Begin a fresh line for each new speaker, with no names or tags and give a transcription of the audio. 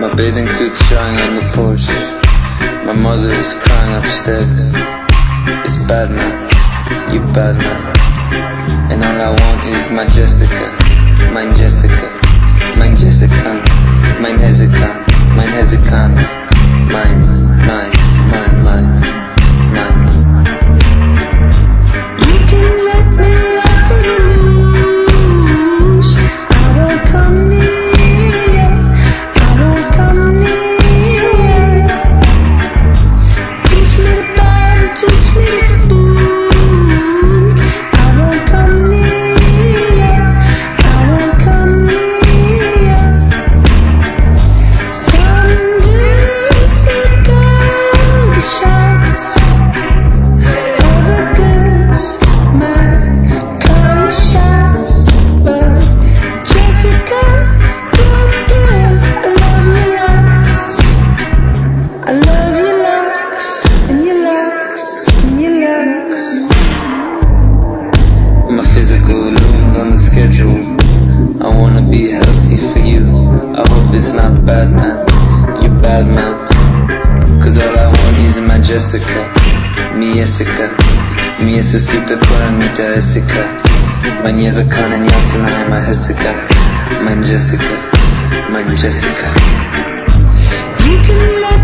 My bathing suit's drying on the porch. My mother is crying upstairs. It's bad man, you bad man. And all I want is my Jessica, my Jessica, my Jessica, be healthy for you. I hope it's not bad, man. You bad, man. Cause all I want is my Jessica. Mi Jessica. Mi Jesusita Juanita Jessica. Mein Jessica and Yatsana, my Jessica. Mein Jessica. Mein Jessica.
You can let